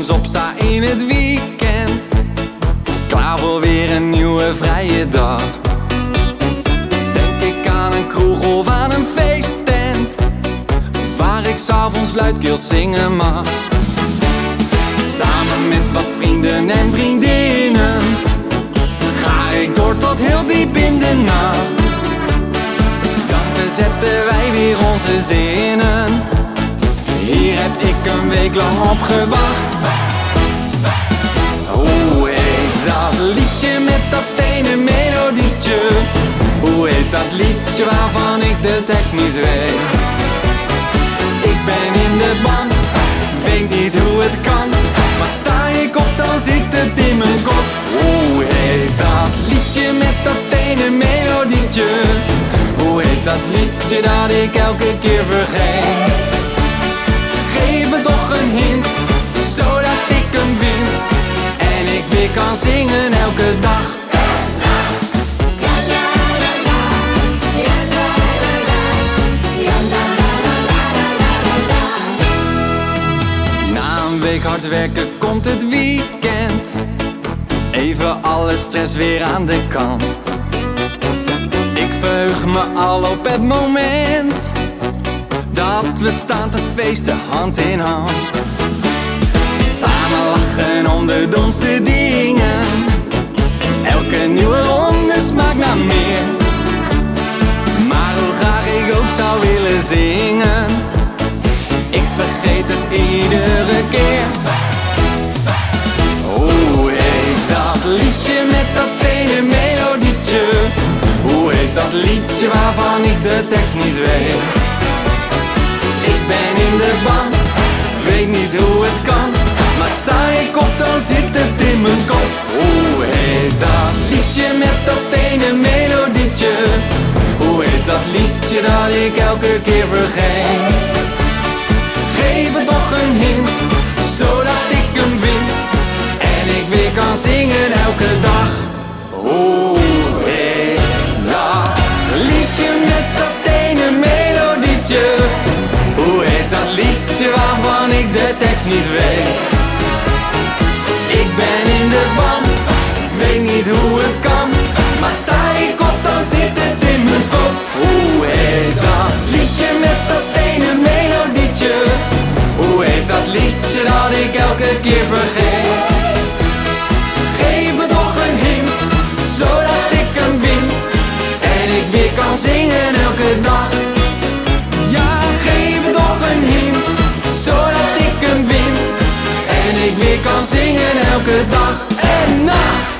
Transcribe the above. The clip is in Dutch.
morgens opsta in het weekend. Klaar voor weer een nieuwe vrije dag. Denk ik aan een kroeg of aan een feesttent. Waar ik s'avonds luidkeels zingen mag. Samen met wat vrienden en vriendinnen. Ga ik door tot heel diep in de nacht. Dan verzetten wij ik lang op. Hoe heet dat liedje met dat ene melodietje? Hoe heet dat liedje waarvan ik de tekst niet weet? Ik ben in de ban, weet niet hoe het kan. Maar sta ik op, dan zit het in mijn kop. Hoe heet dat liedje met dat ene melodietje? Hoe heet dat liedje dat ik elke keer vergeet? Kan zingen elke dag. Na een week hard werken komt het weekend. Even alle stress weer aan de kant. Ik verheug me al op het moment dat we staan te feesten hand in hand. Samen lachen om de domste dingen. Elke nieuwe ronde smaakt naar meer. Maar hoe graag ik ook zou willen zingen. Ik vergeet het iedere keer. Hoe heet dat liedje met dat ene melodietje? Hoe heet dat liedje waarvan ik de tekst niet weet? Ik ben in de ban, weet niet hoe het kan. Maar sta ik op, dan zit het in mijn kop. Hoe heet dat liedje met dat ene melodietje? Hoe heet dat liedje dat ik elke keer vergeet? Geef me toch een hint, zodat ik hem vind. En ik weer kan zingen elke dag. Hoe heet dat liedje met dat ene melodietje? Hoe heet dat liedje waarvan ik de tekst niet weet? Ik ben in de ban, weet niet hoe het kan. Maar sta ik op, dan zit het in mijn kop. Hoe heet dat liedje met dat ene melodietje? Hoe heet dat liedje dat ik elke keer vergeet? Geef me toch een hint, zodat ik hem vind. En ik weer kan zingen elke dag. Ik weer kan zingen elke dag en nacht.